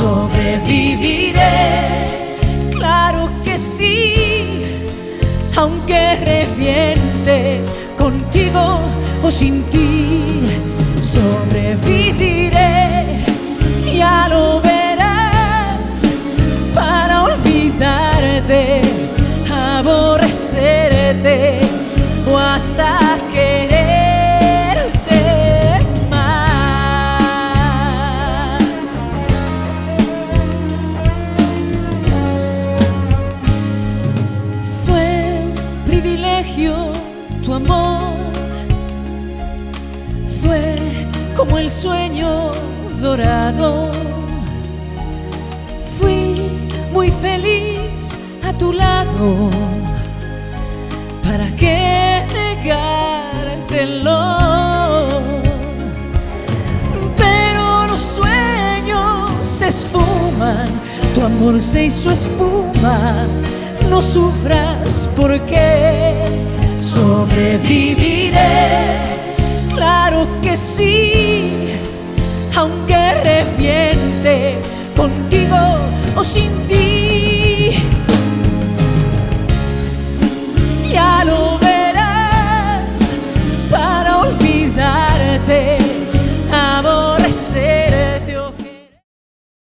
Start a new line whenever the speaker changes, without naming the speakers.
sobreviviré. Claro que sí, aunque reviente contigo o sin ti, sobreviviré. Ya lo verás para olvidarte, aborrecerte privilegio tu amor, fue como el sueño dorado. Fui muy feliz a tu lado. ¿Para qué negártelo? Pero los sueños se esfuman, tu amor se hizo espuma no sufras porque sobreviviré. Claro que sí, aunque reviente contigo o sin ti.